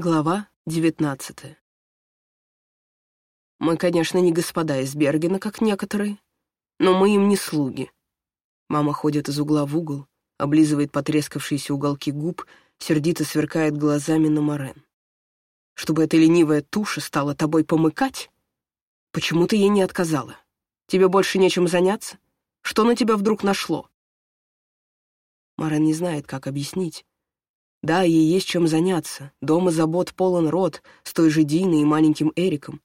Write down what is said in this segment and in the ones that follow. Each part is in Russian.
Глава девятнадцатая. Мы, конечно, не господа из Бергена, как некоторые, но мы им не слуги. Мама ходит из угла в угол, облизывает потрескавшиеся уголки губ, сердито сверкает глазами на Морен. Чтобы эта ленивая туша стала тобой помыкать? Почему ты ей не отказала? Тебе больше нечем заняться? Что на тебя вдруг нашло? Морен не знает, как объяснить. Да, ей есть чем заняться. Дома забот полон рот с той же Диной и маленьким Эриком.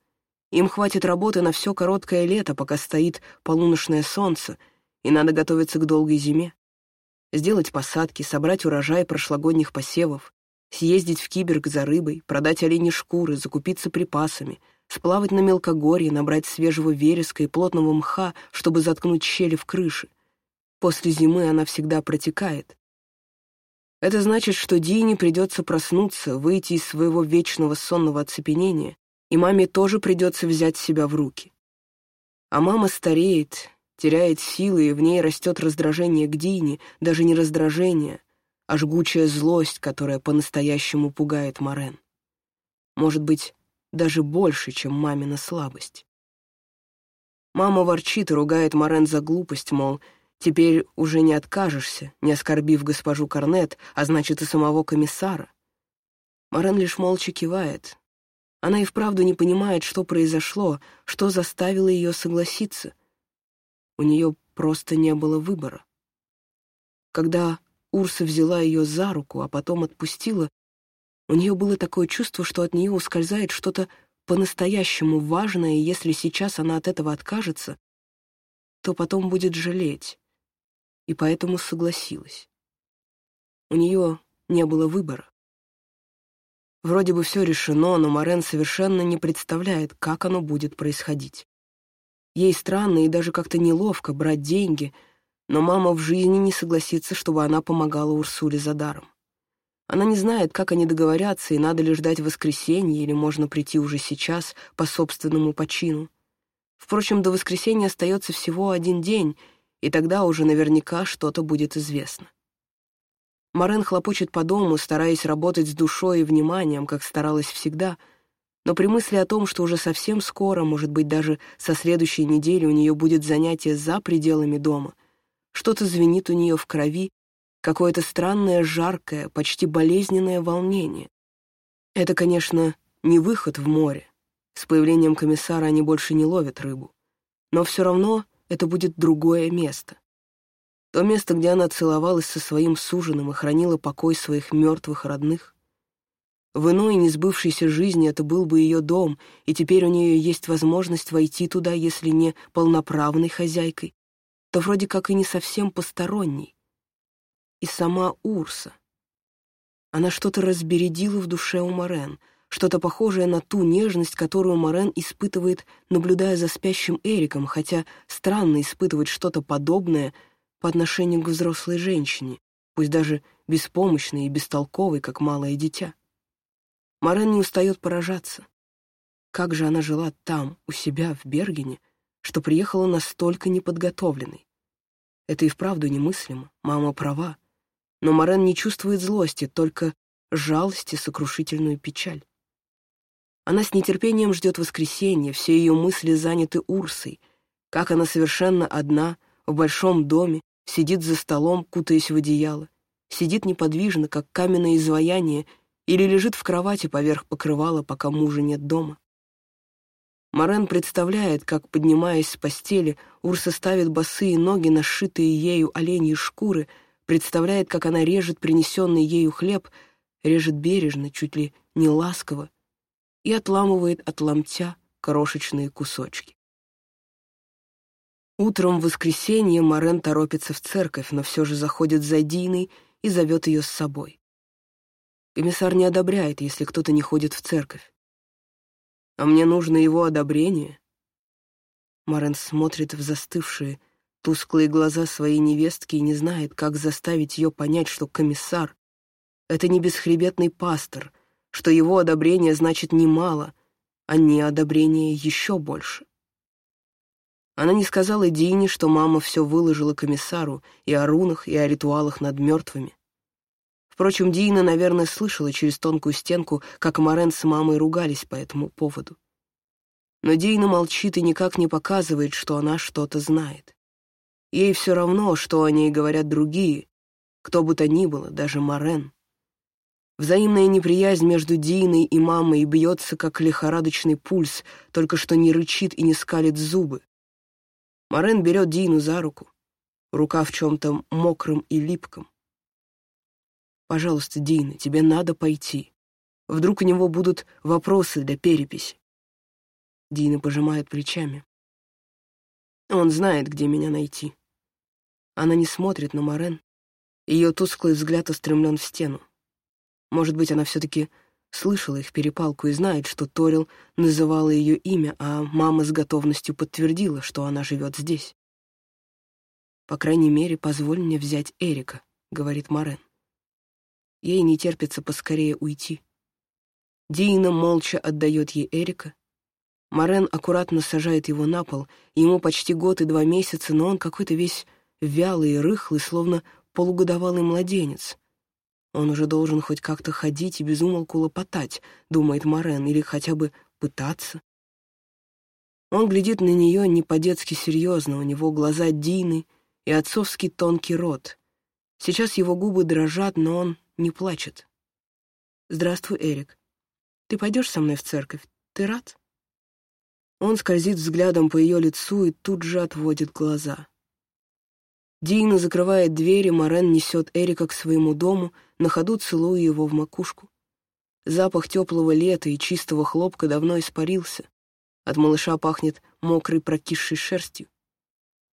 Им хватит работы на все короткое лето, пока стоит полуношное солнце, и надо готовиться к долгой зиме. Сделать посадки, собрать урожай прошлогодних посевов, съездить в Киберг за рыбой, продать оленьи шкуры, закупиться припасами, сплавать на мелкогорье, набрать свежего вереска и плотного мха, чтобы заткнуть щели в крыше. После зимы она всегда протекает, это значит, что Дине придется проснуться, выйти из своего вечного сонного оцепенения, и маме тоже придется взять себя в руки. А мама стареет, теряет силы, и в ней растет раздражение к Дине, даже не раздражение, а жгучая злость, которая по-настоящему пугает Морен. Может быть, даже больше, чем мамина слабость. Мама ворчит и ругает Морен за глупость, мол, Теперь уже не откажешься, не оскорбив госпожу Корнет, а значит и самого комиссара. Марен лишь молча кивает. Она и вправду не понимает, что произошло, что заставило ее согласиться. У нее просто не было выбора. Когда Урса взяла ее за руку, а потом отпустила, у нее было такое чувство, что от нее ускользает что-то по-настоящему важное, и если сейчас она от этого откажется, то потом будет жалеть и поэтому согласилась. У нее не было выбора. Вроде бы все решено, но Морен совершенно не представляет, как оно будет происходить. Ей странно и даже как-то неловко брать деньги, но мама в жизни не согласится, чтобы она помогала Урсуле за даром. Она не знает, как они договорятся, и надо ли ждать воскресенья, или можно прийти уже сейчас по собственному почину. Впрочем, до воскресенья остается всего один день — и тогда уже наверняка что-то будет известно. Марен хлопочет по дому, стараясь работать с душой и вниманием, как старалась всегда, но при мысли о том, что уже совсем скоро, может быть, даже со следующей недели у нее будет занятие за пределами дома, что-то звенит у нее в крови, какое-то странное, жаркое, почти болезненное волнение. Это, конечно, не выход в море. С появлением комиссара они больше не ловят рыбу. Но все равно это будет другое место. То место, где она целовалась со своим суженым и хранила покой своих мертвых родных. В иной несбывшейся жизни это был бы ее дом, и теперь у нее есть возможность войти туда, если не полноправной хозяйкой, то вроде как и не совсем посторонней. И сама Урса. Она что-то разбередила в душе у Морен — что-то похожее на ту нежность, которую Морен испытывает, наблюдая за спящим Эриком, хотя странно испытывать что-то подобное по отношению к взрослой женщине, пусть даже беспомощной и бестолковой, как малое дитя. Морен не устает поражаться. Как же она жила там, у себя, в Бергене, что приехала настолько неподготовленной. Это и вправду немыслимо, мама права. Но Морен не чувствует злости, только жалость и сокрушительную печаль. Она с нетерпением ждет воскресенья, все ее мысли заняты Урсой, как она совершенно одна, в большом доме, сидит за столом, кутаясь в одеяло, сидит неподвижно, как каменное изваяние, или лежит в кровати поверх покрывала, пока мужа нет дома. Морен представляет, как, поднимаясь с постели, Урса ставит босые ноги на сшитые ею оленьи шкуры, представляет, как она режет принесенный ею хлеб, режет бережно, чуть ли не ласково, и отламывает от ломтя крошечные кусочки. Утром в воскресенье Морен торопится в церковь, но все же заходит за Диной и зовет ее с собой. Комиссар не одобряет, если кто-то не ходит в церковь. А мне нужно его одобрение. Морен смотрит в застывшие, тусклые глаза своей невестки и не знает, как заставить ее понять, что комиссар — это не бесхребетный пастор — что его одобрение значит немало, а не одобрение еще больше. Она не сказала Дине, что мама все выложила комиссару и о рунах, и о ритуалах над мертвыми. Впрочем, Дина, наверное, слышала через тонкую стенку, как Морен с мамой ругались по этому поводу. Но Дина молчит и никак не показывает, что она что-то знает. Ей все равно, что о ней говорят другие, кто бы то ни было, даже Морен. Взаимная неприязнь между Диной и мамой бьется, как лихорадочный пульс, только что не рычит и не скалит зубы. Морен берет Дину за руку, рука в чем-то мокром и липком. Пожалуйста, Дина, тебе надо пойти. Вдруг у него будут вопросы для переписи. Дина пожимает плечами. Он знает, где меня найти. Она не смотрит на Морен. Ее тусклый взгляд устремлен в стену. Может быть, она все-таки слышала их перепалку и знает, что Торил называла ее имя, а мама с готовностью подтвердила, что она живет здесь. «По крайней мере, позволь мне взять Эрика», — говорит Морен. Ей не терпится поскорее уйти. Дина молча отдает ей Эрика. Морен аккуратно сажает его на пол, ему почти год и два месяца, но он какой-то весь вялый и рыхлый, словно полугодовалый младенец. Он уже должен хоть как-то ходить и безумолку лопотать, думает Морен, или хотя бы пытаться. Он глядит на нее не по-детски серьезно, у него глаза Дины и отцовский тонкий рот. Сейчас его губы дрожат, но он не плачет. «Здравствуй, Эрик. Ты пойдешь со мной в церковь? Ты рад?» Он скользит взглядом по ее лицу и тут же отводит глаза. Дина закрывает дверь, и Морен несет Эрика к своему дому, на ходу целуя его в макушку. Запах теплого лета и чистого хлопка давно испарился. От малыша пахнет мокрой прокисшей шерстью.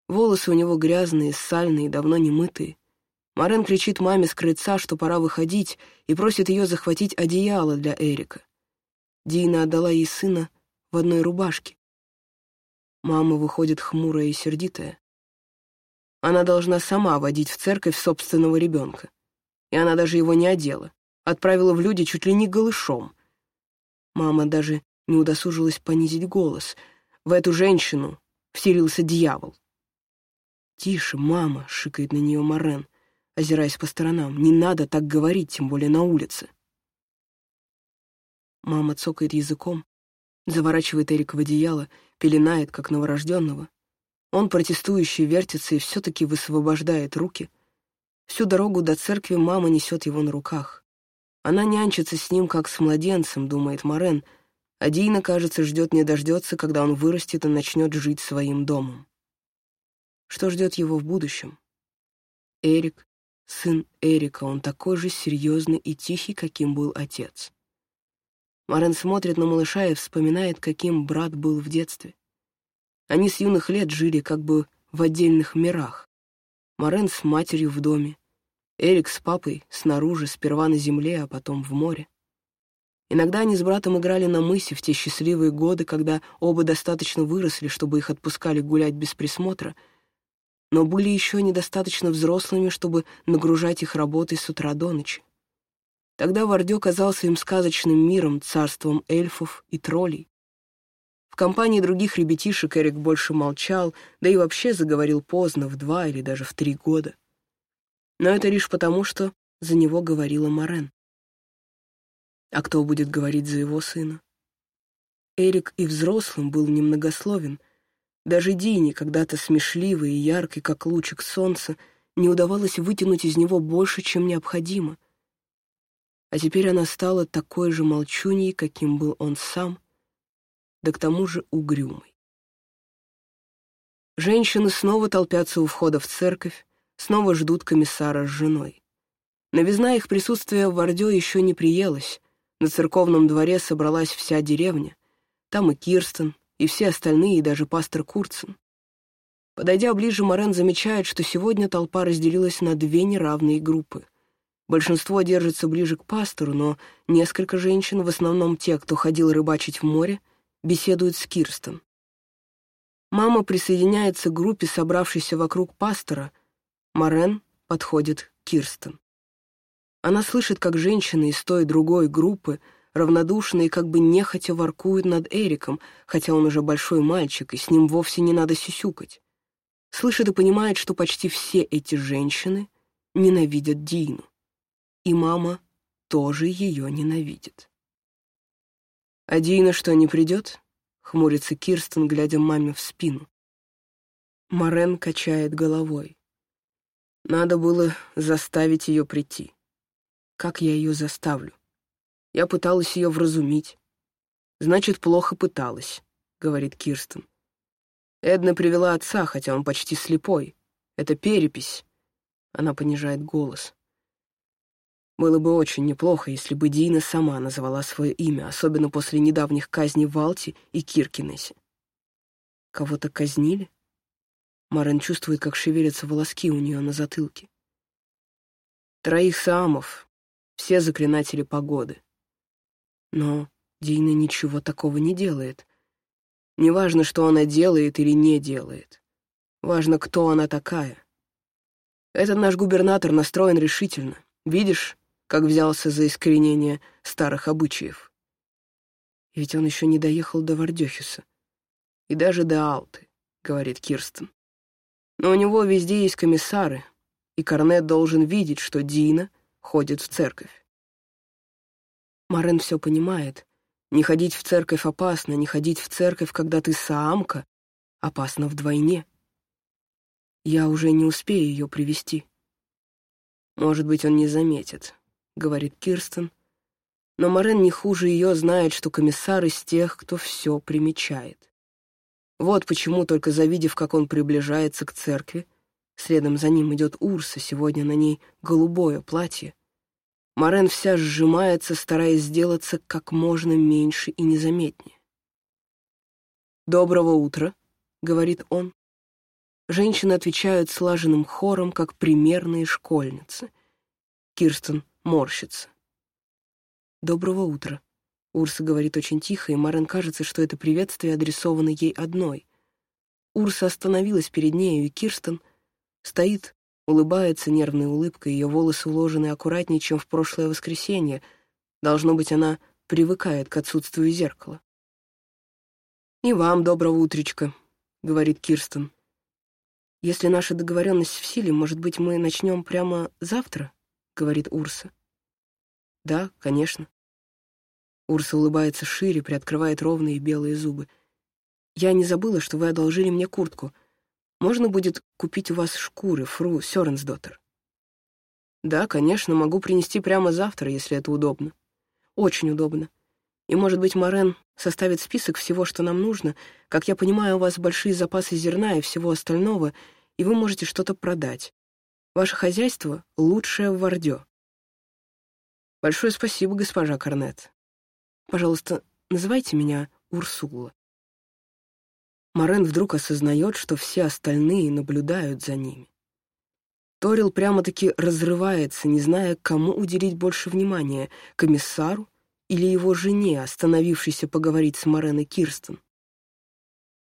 Волосы у него грязные, сальные, давно не мытые. Марен кричит маме с крыльца, что пора выходить, и просит ее захватить одеяло для Эрика. Дина отдала ей сына в одной рубашке. Мама выходит хмурая и сердитая. Она должна сама водить в церковь собственного ребенка. И она даже его не одела. Отправила в люди чуть ли не голышом. Мама даже не удосужилась понизить голос. В эту женщину вселился дьявол. «Тише, мама!» — шикает на нее Морен озираясь по сторонам. «Не надо так говорить, тем более на улице». Мама цокает языком, заворачивает Эрика в одеяло, пеленает, как новорожденного. Он протестующий вертится и все-таки высвобождает руки. Всю дорогу до церкви мама несет его на руках. Она нянчится с ним, как с младенцем, думает Морен, а Дина, кажется, ждет не дождется, когда он вырастет и начнет жить своим домом. Что ждет его в будущем? Эрик, Сын Эрика, он такой же серьезный и тихий, каким был отец. Марен смотрит на малыша и вспоминает, каким брат был в детстве. Они с юных лет жили как бы в отдельных мирах. Марен с матерью в доме, Эрик с папой снаружи, сперва на земле, а потом в море. Иногда они с братом играли на мысе в те счастливые годы, когда оба достаточно выросли, чтобы их отпускали гулять без присмотра — но были еще недостаточно взрослыми, чтобы нагружать их работой с утра до ночи. Тогда Вардё казался им сказочным миром, царством эльфов и троллей. Компании других ребятишек Эрик больше молчал, да и вообще заговорил поздно, в два или даже в три года. Но это лишь потому, что за него говорила Морен. А кто будет говорить за его сына? Эрик и взрослым был немногословен — даже Дине, когда-то смешливой и яркой, как лучик солнца, не удавалось вытянуть из него больше, чем необходимо. А теперь она стала такой же молчуньей, каким был он сам, да к тому же угрюмой. Женщины снова толпятся у входа в церковь, снова ждут комиссара с женой. Новизна их присутствия в Вардё еще не приелась, на церковном дворе собралась вся деревня. Там и Кирстен, и все остальные, и даже пастор Курцен. Подойдя ближе, Морен замечает, что сегодня толпа разделилась на две неравные группы. Большинство держится ближе к пастору, но несколько женщин, в основном те, кто ходил рыбачить в море, беседуют с Кирстен. Мама присоединяется к группе, собравшейся вокруг пастора. Морен подходит к Кирстен. Она слышит, как женщины из той другой группы — равнодушно и как бы нехотя воркует над Эриком, хотя он уже большой мальчик, и с ним вовсе не надо сюсюкать. Слышит и понимает, что почти все эти женщины ненавидят Дину. и мама тоже ее ненавидит. «А Дина что, не придет?» — хмурится Кирстен, глядя маме в спину. Морен качает головой. Надо было заставить ее прийти. Как я ее заставлю? Я пыталась ее вразумить. Значит, плохо пыталась, говорит Кирстен. Эдна привела отца, хотя он почти слепой. Это перепись. Она понижает голос. Было бы очень неплохо, если бы Дина сама назвала свое имя, особенно после недавних казней в Алте и Киркинесе. Кого-то казнили? Марен чувствует, как шевелятся волоски у нее на затылке. Троих саамов, все заклинатели погоды. Но Дина ничего такого не делает. Неважно, что она делает или не делает. Важно, кто она такая. Этот наш губернатор настроен решительно. Видишь, как взялся за искоренение старых обычаев? Ведь он еще не доехал до Вардехиса. И даже до Алты, говорит Кирстен. Но у него везде есть комиссары, и Корнет должен видеть, что Дина ходит в церковь. Марен все понимает. Не ходить в церковь опасно, не ходить в церковь, когда ты саамка, опасно вдвойне. Я уже не успею ее привести. Может быть, он не заметит, — говорит Кирстен. Но Марен не хуже ее знает, что комиссар из тех, кто все примечает. Вот почему, только завидев, как он приближается к церкви, следом за ним идет Урса, сегодня на ней голубое платье, Марен вся сжимается, стараясь сделаться как можно меньше и незаметнее. «Доброго утра», — говорит он. Женщины отвечают слаженным хором, как примерные школьницы. Кирстен морщится. «Доброго утра», Урса говорит очень тихо, и Марен кажется, что это приветствие адресовано ей одной. Урса остановилась перед нею, и Кирстен стоит, улыбается нервной улыбкой, ее волосы уложены аккуратнее, чем в прошлое воскресенье. Должно быть, она привыкает к отсутствию зеркала. «И вам доброго утречка», — говорит Кирстен. «Если наша договоренность в силе, может быть, мы начнем прямо завтра?» — говорит Урса. «Да, конечно». Урса улыбается шире, приоткрывает ровные белые зубы. «Я не забыла, что вы одолжили мне куртку. Можно будет купить у вас шкуры, фру Сёрнсдоттер?» «Да, конечно, могу принести прямо завтра, если это удобно. Очень удобно. И, может быть, Морен составит список всего, что нам нужно. Как я понимаю, у вас большие запасы зерна и всего остального, и вы можете что-то продать. Ваше хозяйство лучшее в Вардё». «Большое спасибо, госпожа Корнет. Пожалуйста, называйте меня Урсула. Морен вдруг осознает, что все остальные наблюдают за ними. Торил прямо-таки разрывается, не зная, кому уделить больше внимания — комиссару или его жене, остановившейся поговорить с Морен Кирстен.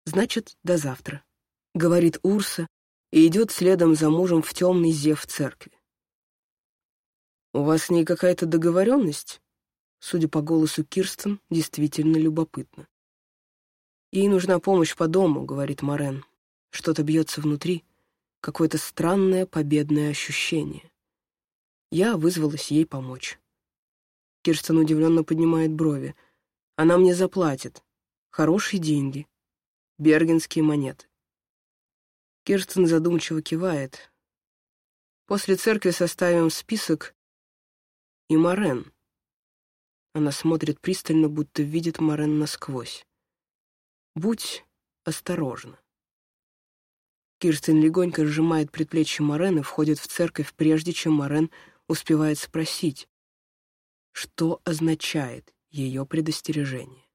«Значит, до завтра», — говорит Урса и идет следом за мужем в темный зев церкви. «У вас с ней какая-то договоренность?» Судя по голосу Кирстен, действительно любопытно. «Ей нужна помощь по дому», — говорит Морен. Что-то бьется внутри, какое-то странное победное ощущение. Я вызвалась ей помочь. Кирстен удивленно поднимает брови. Она мне заплатит. Хорошие деньги. Бергенские монеты. Кирстен задумчиво кивает. После церкви составим список и Морен. Она смотрит пристально, будто видит Морен насквозь. «Будь осторожна». Кирстен легонько сжимает предплечье Морен и входит в церковь, прежде чем Морен успевает спросить, что означает ее предостережение.